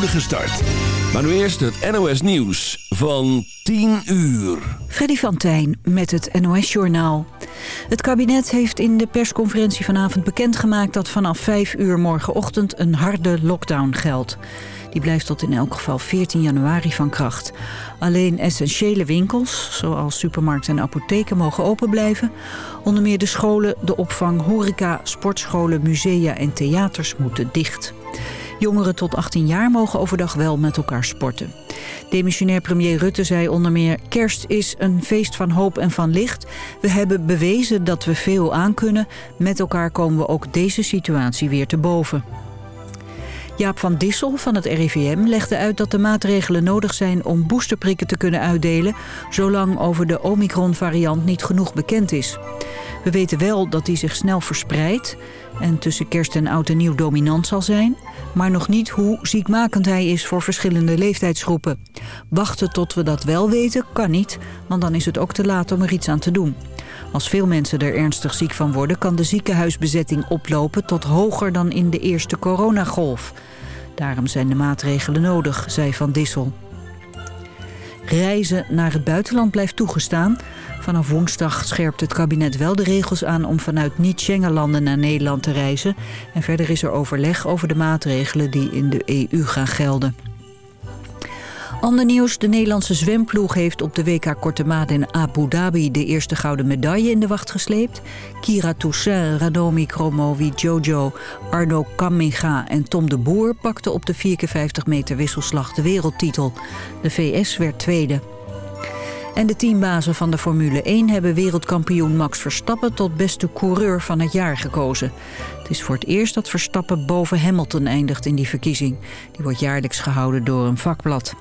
start. Maar nu eerst het NOS Nieuws van 10 uur. Freddy van Tijn met het NOS Journaal. Het kabinet heeft in de persconferentie vanavond bekendgemaakt... dat vanaf 5 uur morgenochtend een harde lockdown geldt. Die blijft tot in elk geval 14 januari van kracht. Alleen essentiële winkels, zoals supermarkten en apotheken, mogen open blijven. Onder meer de scholen, de opvang, horeca, sportscholen, musea en theaters moeten dicht. Jongeren tot 18 jaar mogen overdag wel met elkaar sporten. Demissionair premier Rutte zei onder meer... kerst is een feest van hoop en van licht. We hebben bewezen dat we veel aankunnen. Met elkaar komen we ook deze situatie weer te boven. Jaap van Dissel van het RIVM legde uit dat de maatregelen nodig zijn om boosterprikken te kunnen uitdelen, zolang over de Omicron-variant niet genoeg bekend is. We weten wel dat die zich snel verspreidt en tussen kerst en oud en nieuw dominant zal zijn, maar nog niet hoe ziekmakend hij is voor verschillende leeftijdsgroepen. Wachten tot we dat wel weten kan niet, want dan is het ook te laat om er iets aan te doen. Als veel mensen er ernstig ziek van worden... kan de ziekenhuisbezetting oplopen tot hoger dan in de eerste coronagolf. Daarom zijn de maatregelen nodig, zei Van Dissel. Reizen naar het buitenland blijft toegestaan. Vanaf woensdag scherpt het kabinet wel de regels aan om vanuit niet-Schengen-landen naar Nederland te reizen. En verder is er overleg over de maatregelen die in de EU gaan gelden. Ander nieuws, de Nederlandse zwemploeg heeft op de WK Korte Maat in Abu Dhabi de eerste gouden medaille in de wacht gesleept. Kira Toussaint, Radomi Kromovi, Jojo, Arno Kamminga en Tom de Boer pakten op de 4x50 meter wisselslag de wereldtitel. De VS werd tweede. En de teambazen van de Formule 1 hebben wereldkampioen Max Verstappen tot beste coureur van het jaar gekozen. Het is voor het eerst dat Verstappen boven Hamilton eindigt in die verkiezing. Die wordt jaarlijks gehouden door een vakblad.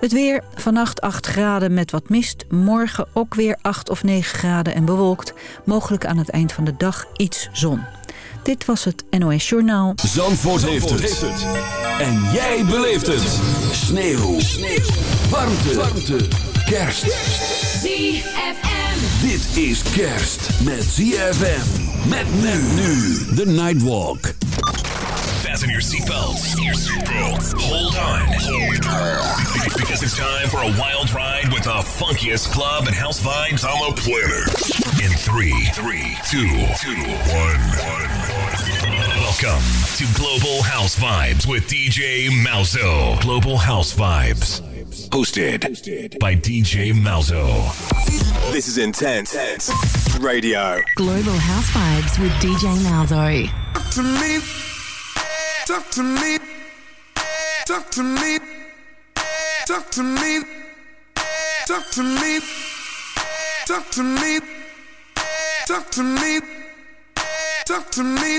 Het weer, vannacht 8 graden met wat mist. Morgen ook weer 8 of 9 graden en bewolkt. Mogelijk aan het eind van de dag iets zon. Dit was het NOS Journaal. Zandvoort, heeft, het. En jij beleeft het. Sneeuw. Sneeuw. Warmte. Warmte. Kerst. ZFM. Dit is kerst met ZFM. Met men nu. The Nightwalk. Fasten your seatbelts. Hold on. Hold on. Because it's time for a wild ride with the funkiest club and house vibes on the planet. In three, three, two, two, one, one. Welcome to Global House Vibes with DJ Malzo. Global House Vibes. Hosted by DJ Malzo. This is Intense Radio. Global House Vibes with DJ Malzo. Talk to me. Talk to me. Talk to me. Talk to me. Talk to me. Talk to me. Talk to me. Talk to me.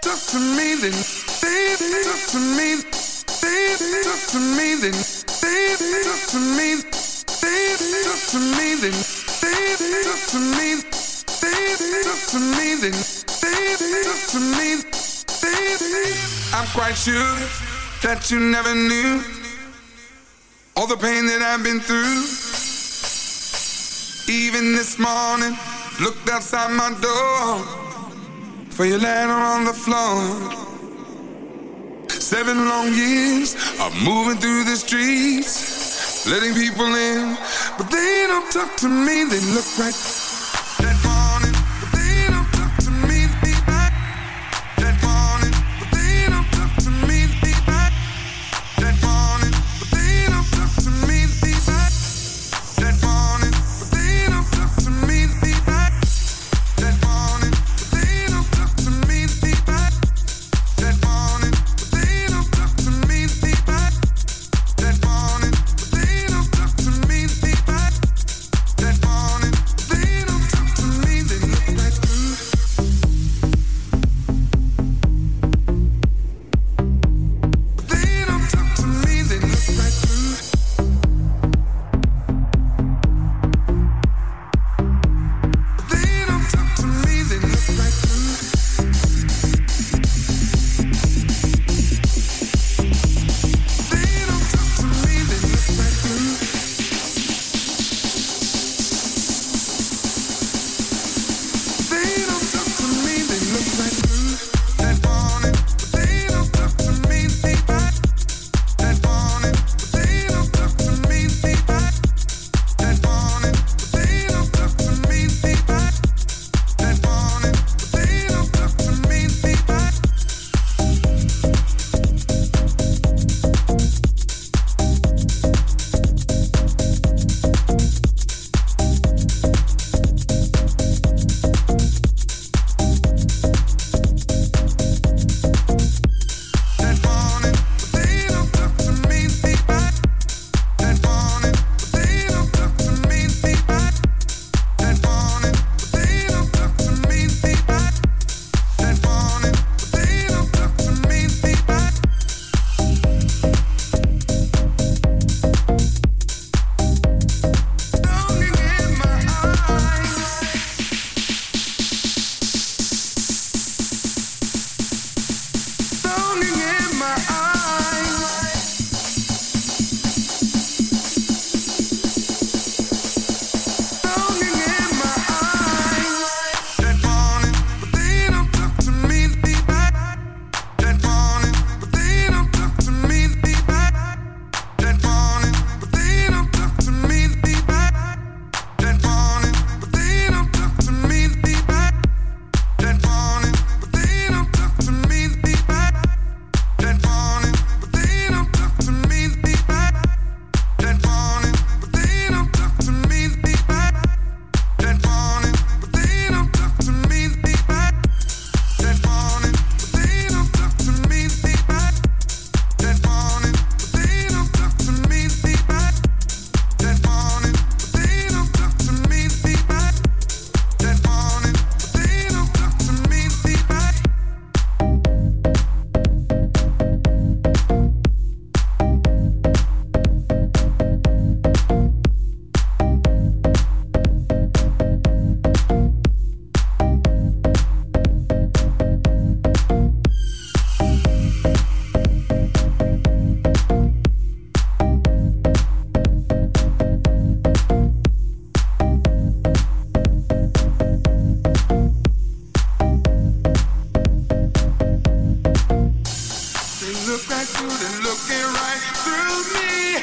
Talk to me then. Baby, talk to me. Talk to me then that you never knew all the pain that I've been through. Even this morning, looked outside my door for your letter on the floor. Seven long years of moving through the streets, letting people in, but they don't talk to me. They look right they're right through me.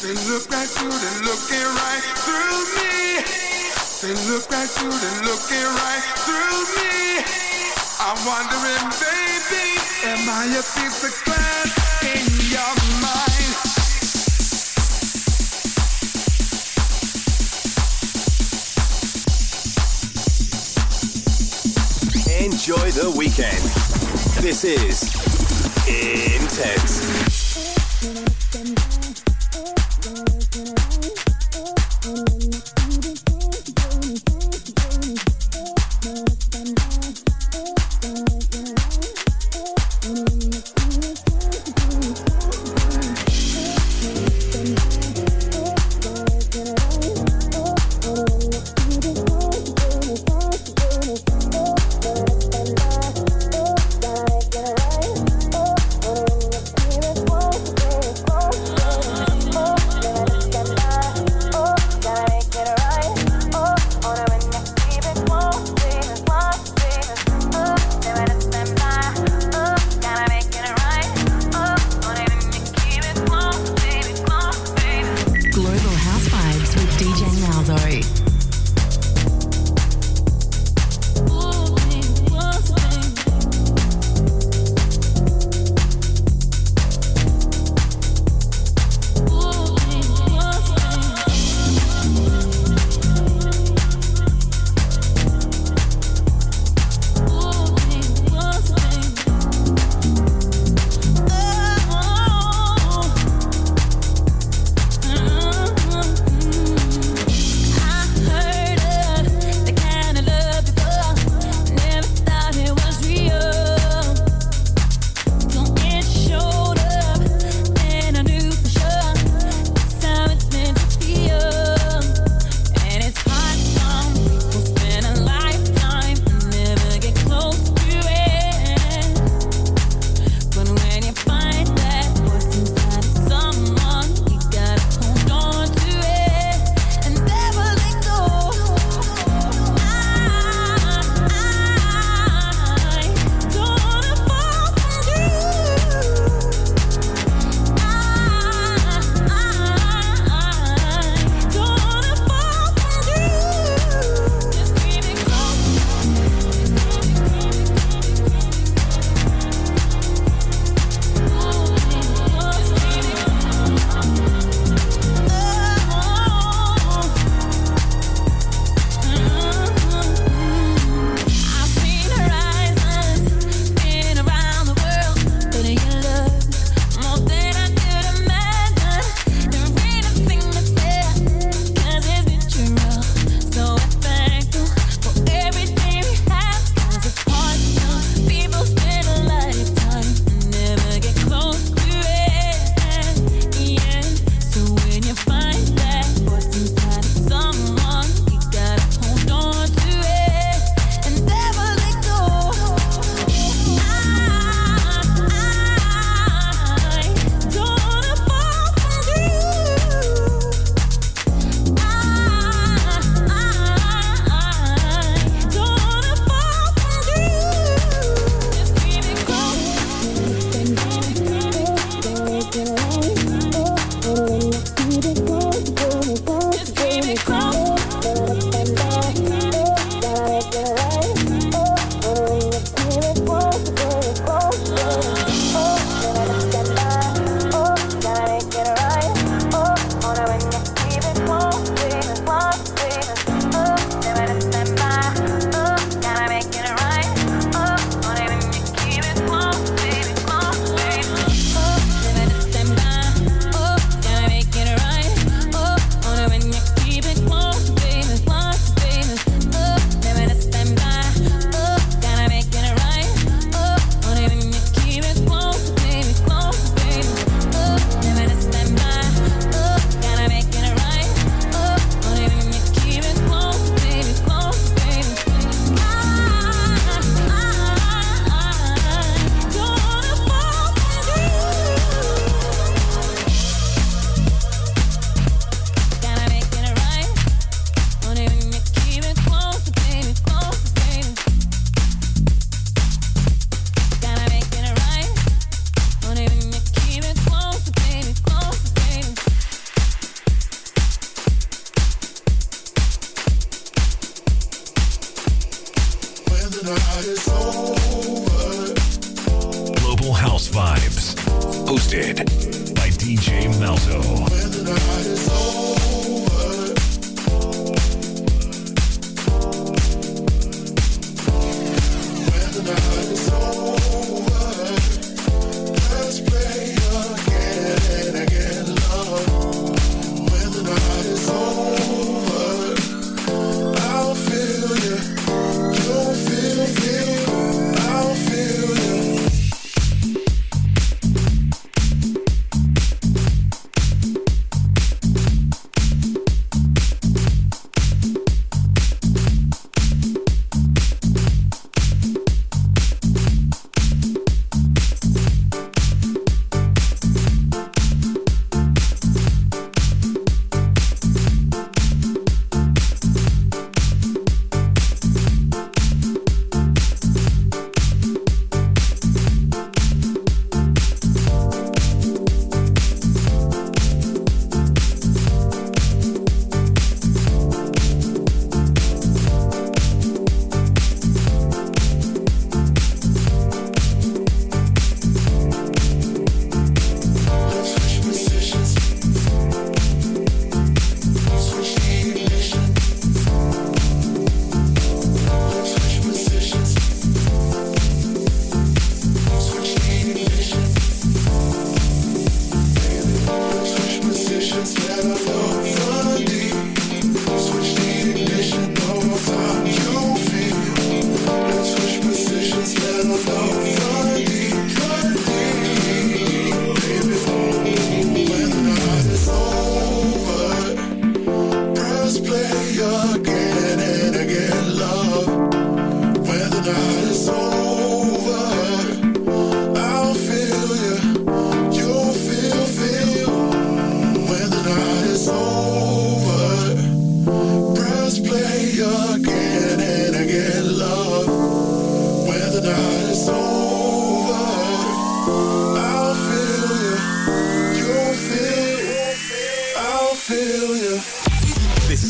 They look right through, they're looking right through me. They look right through, they're looking right through me. I'm wondering, baby, am I a piece of glass in your mind? Enjoy the weekend. This is Intense.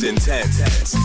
Intense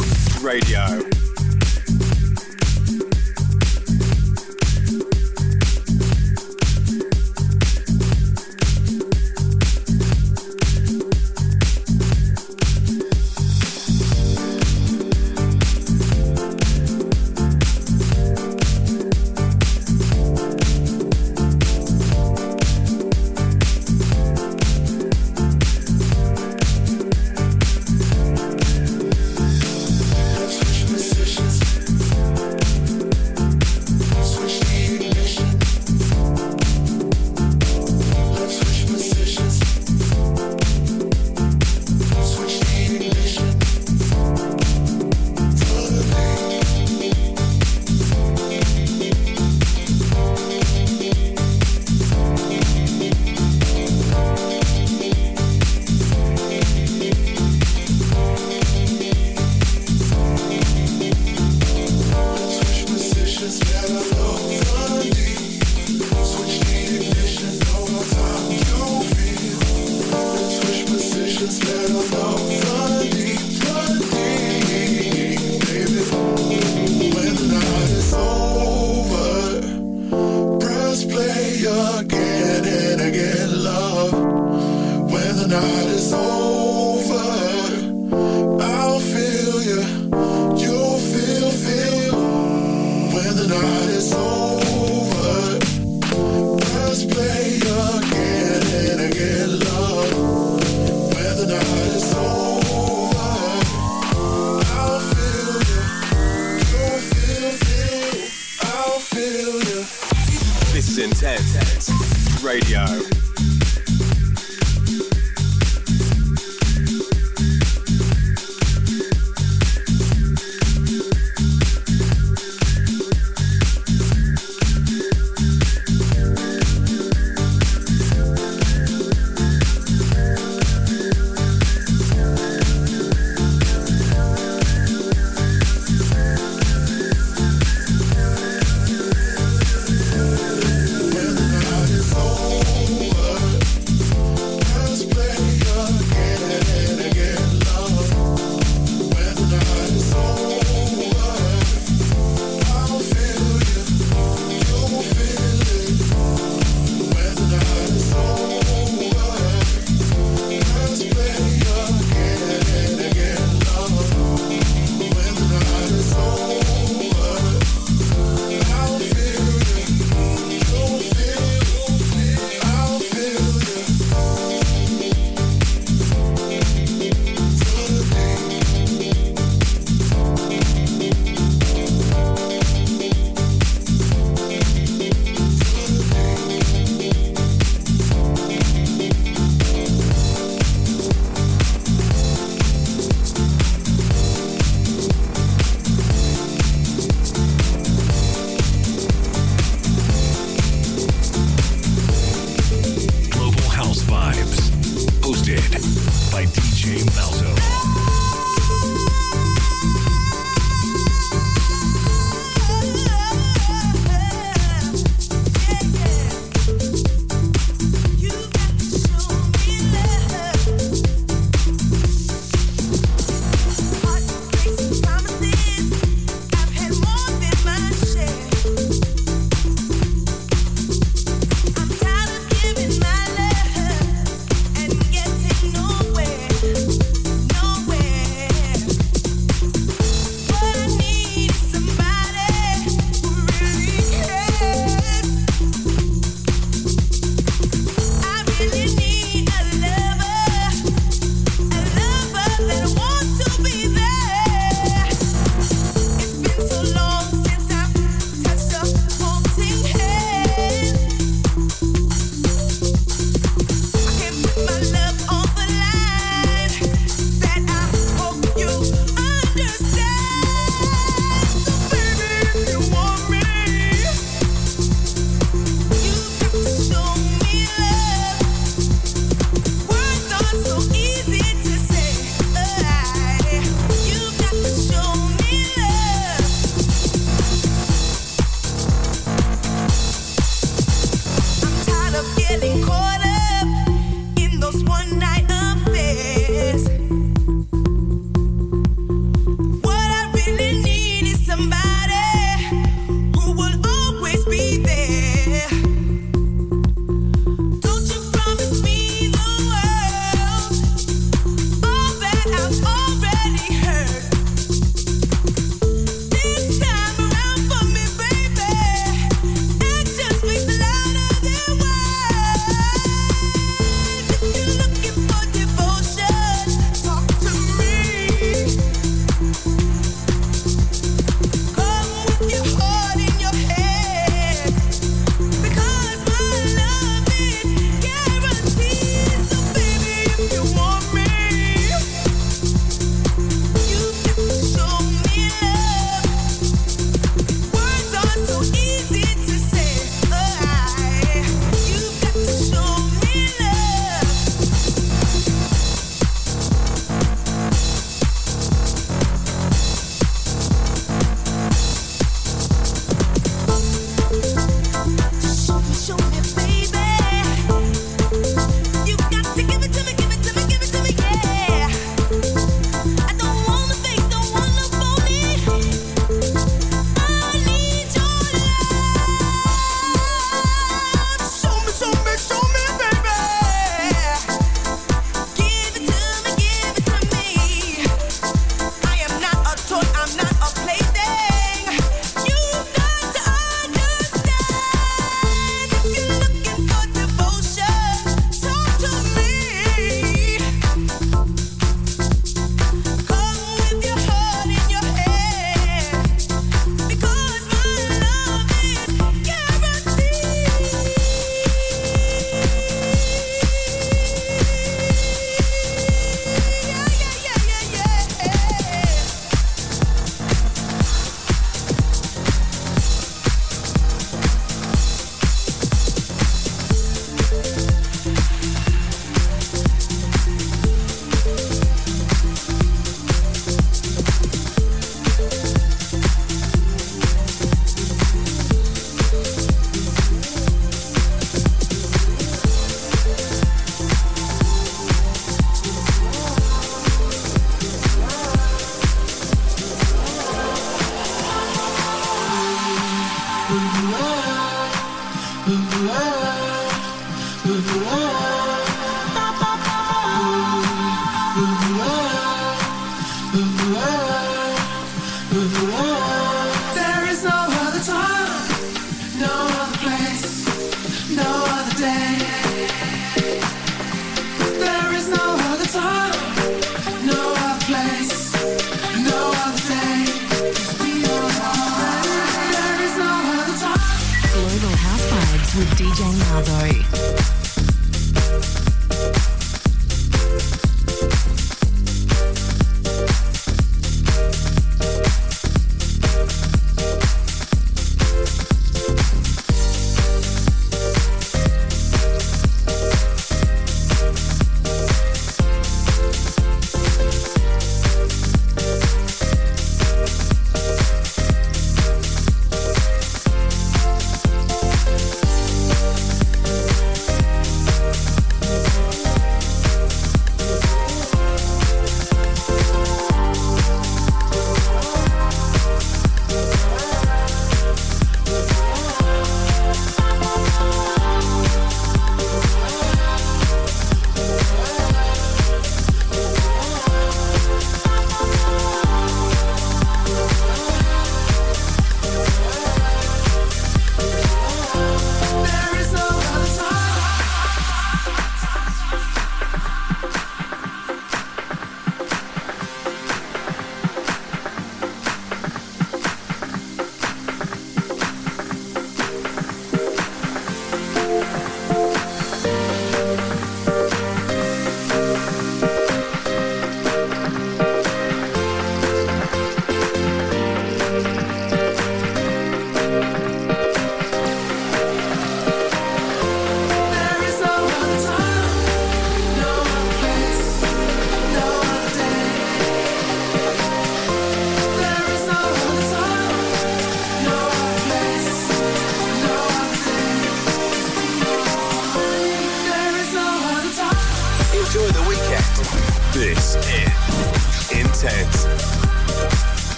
Radio.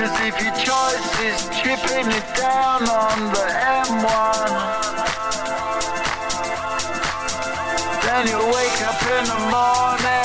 Cause if your choice is chipping it down on the M1, then you wake up in the morning.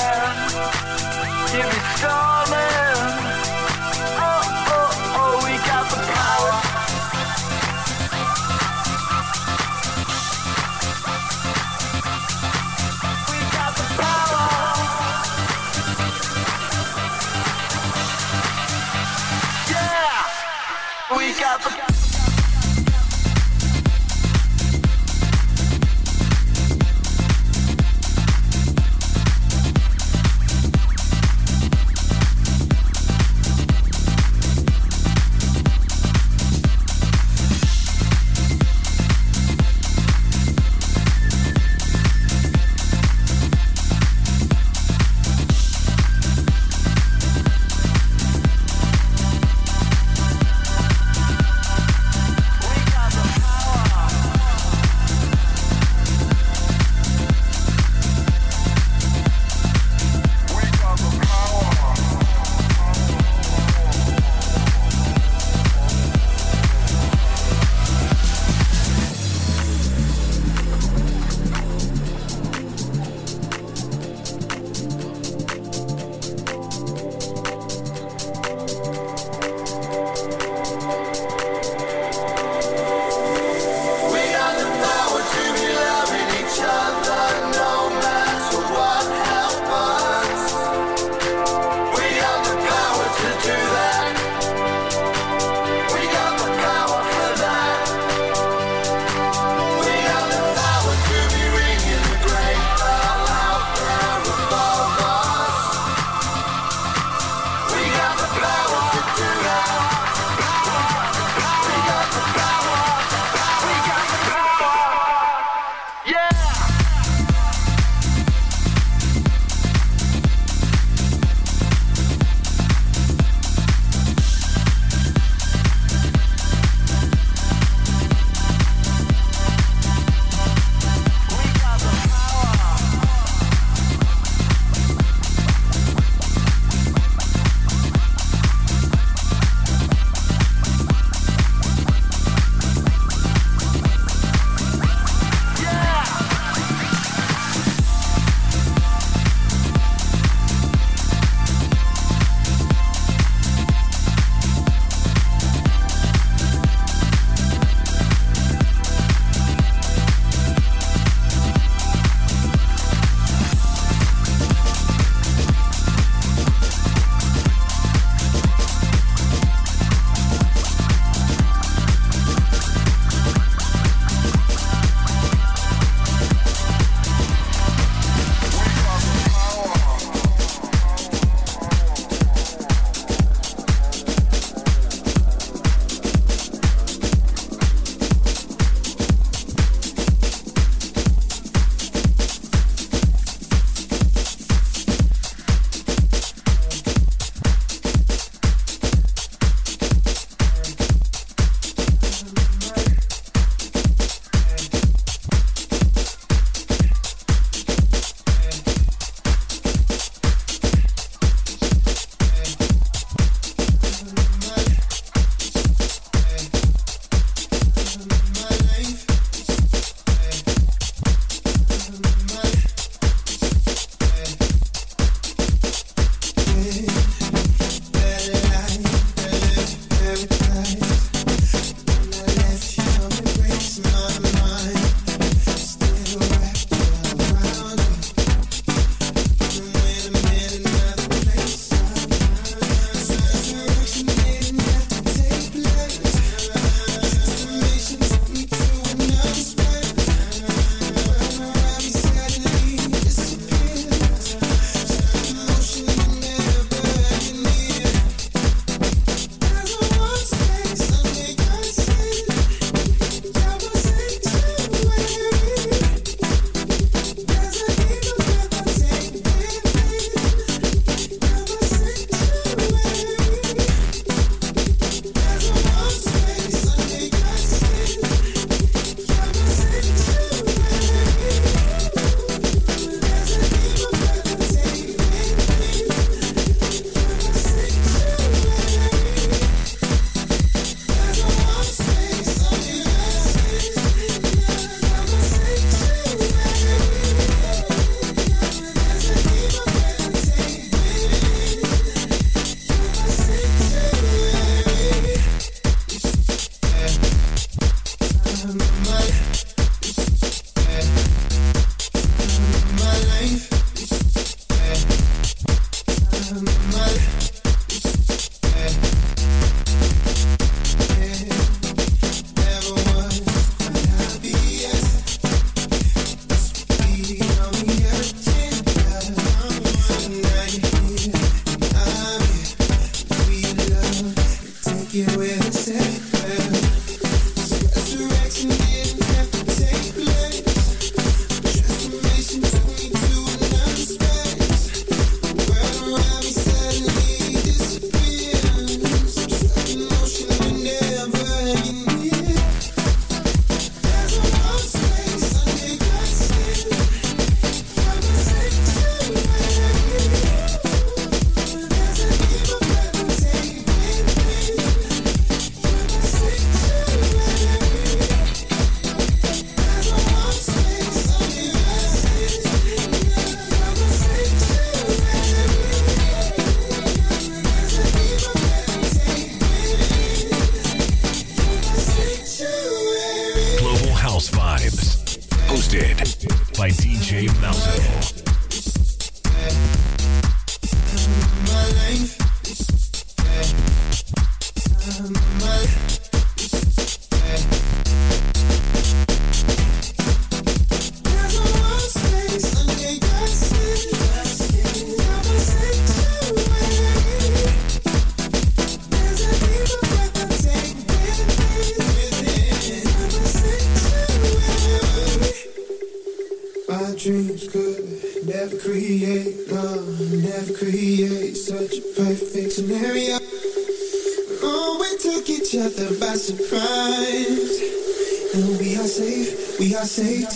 Safe,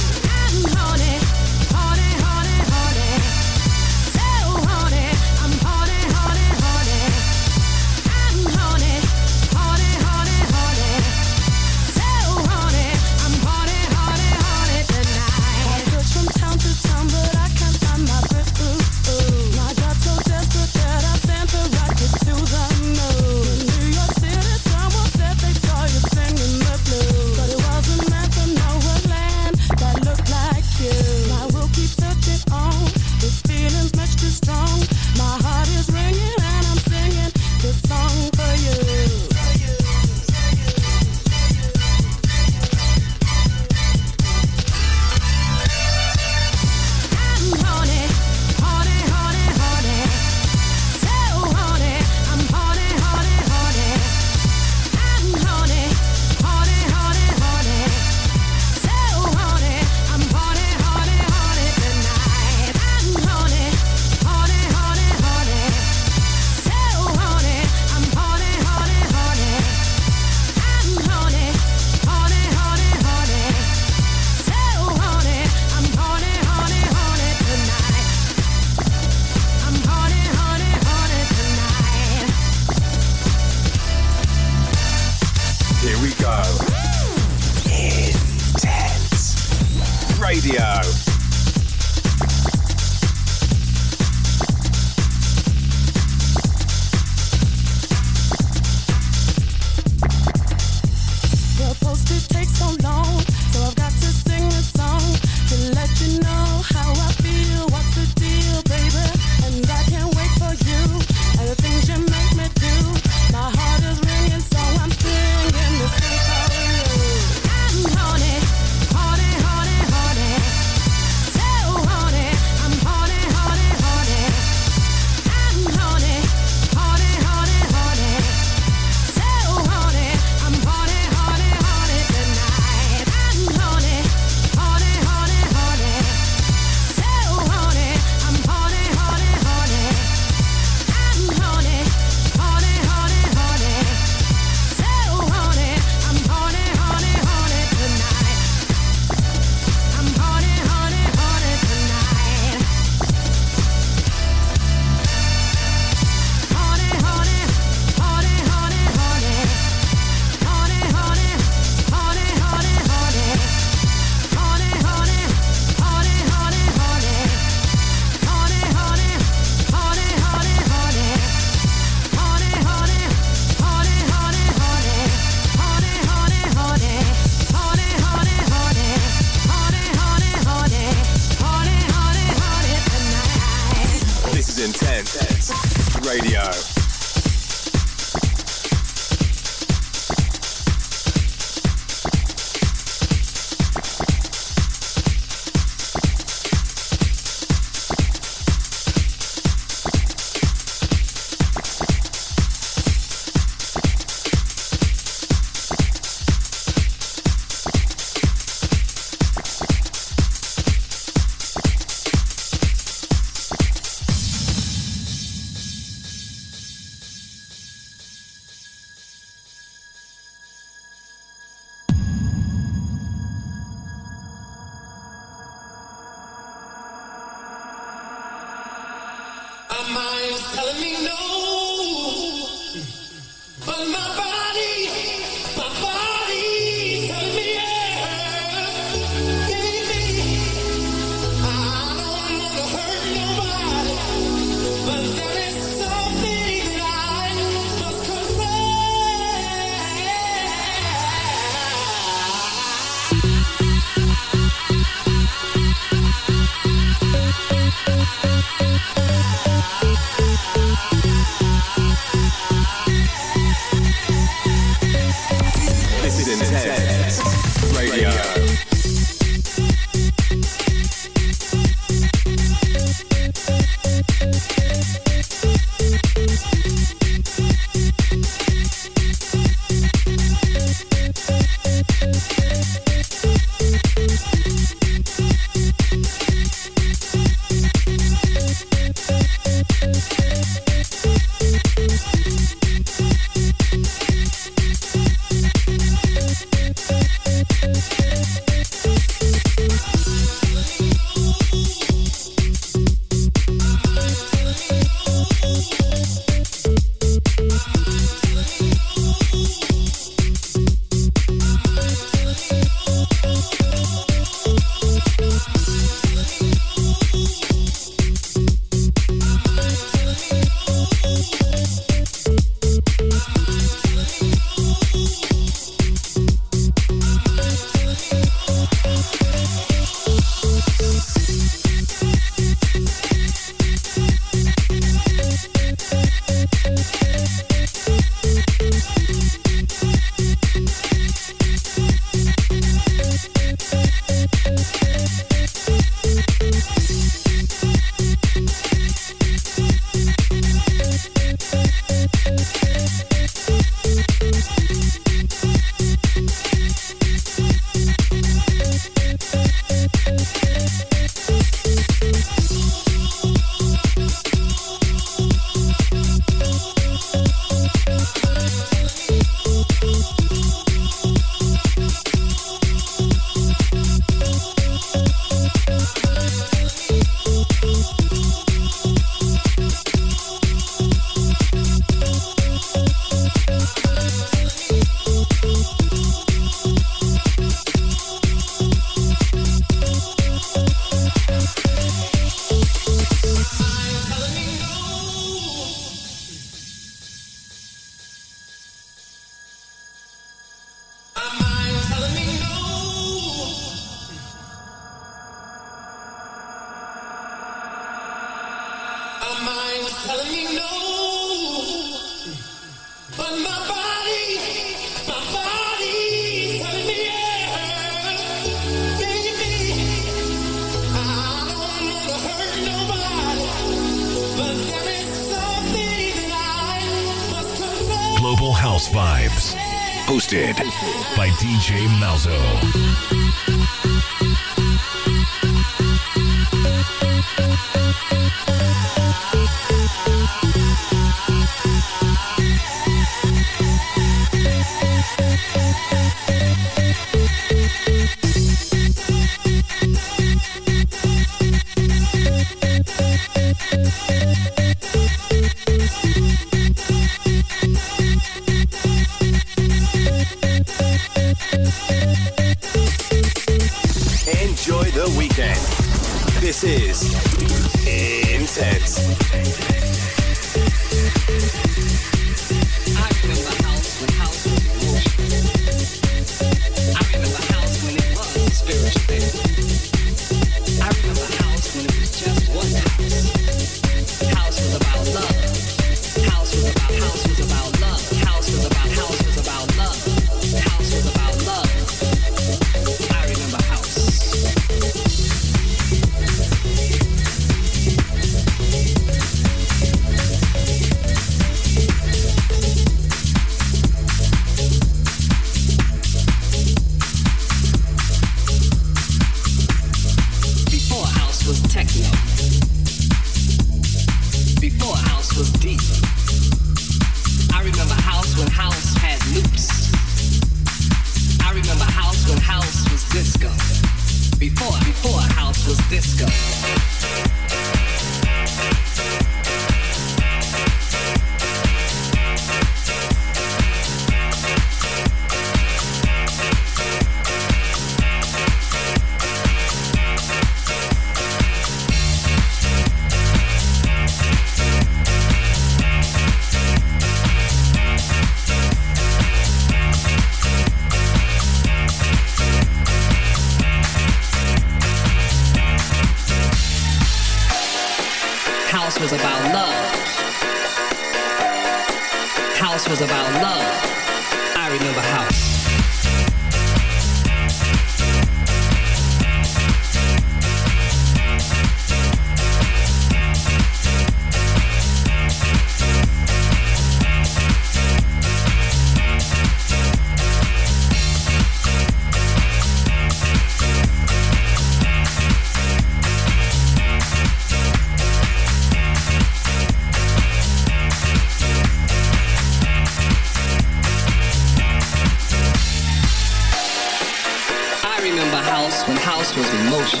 dance was emotion.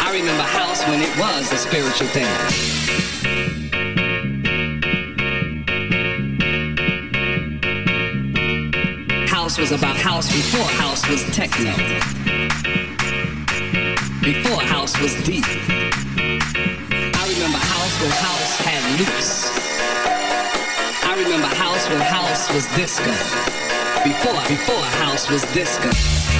I remember house when it was a spiritual thing. house was about house before house was techno. Before house was deep. I remember house when house had loops. I remember house when house was disco. Before before house was disco.